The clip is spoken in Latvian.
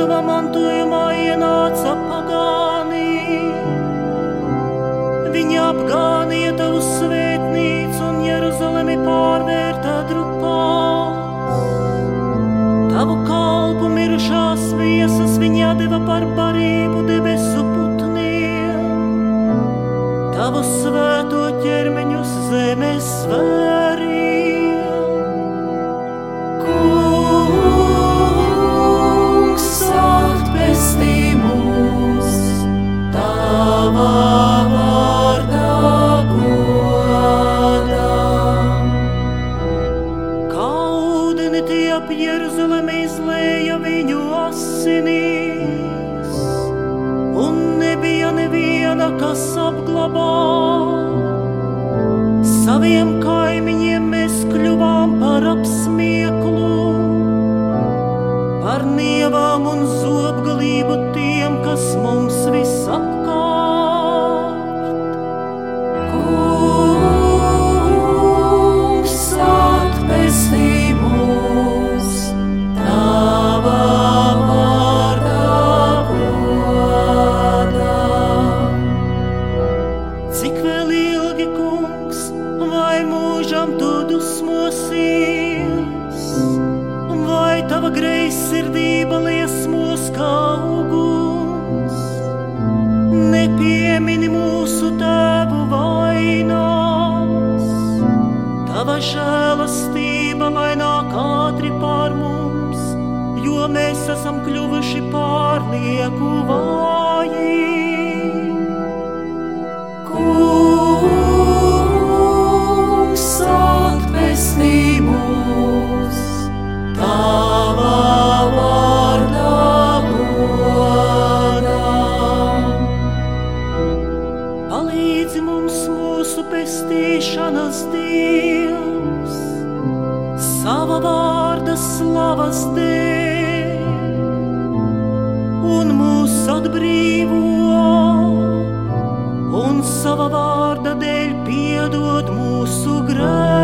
Jēzuma mantojumā ienāca pagāni. Viņa apgānīja tavu svētnīcu un Jeruzalemi pārvērta drupās. Tavu kalpu mirušās viesas viņa deva par barību debesu putniem. Tavu svēto ķermeņus zemes svētību. Kaudini tie ap Jeruzalemi izlēja viņu asinīs, un nebija neviena, kas apglabā. Saviem kaimiņiem mēs kļuvām par apsmieklu, par nievām un zobgalību tiem, kas mums dusmosies, vai tava greizsirdība liesmos kā uguns? Nepiemini mūsu tēvu vainās, tava žēlastība lai nāk ātri pār mums, jo mēs esam kļuvuši pārlieku vāji. Pestīšanas Dievs, sava vārda slavas dēļ, un mūs atbrīvo, un sava vārda dēļ piedod mūsu grēkus.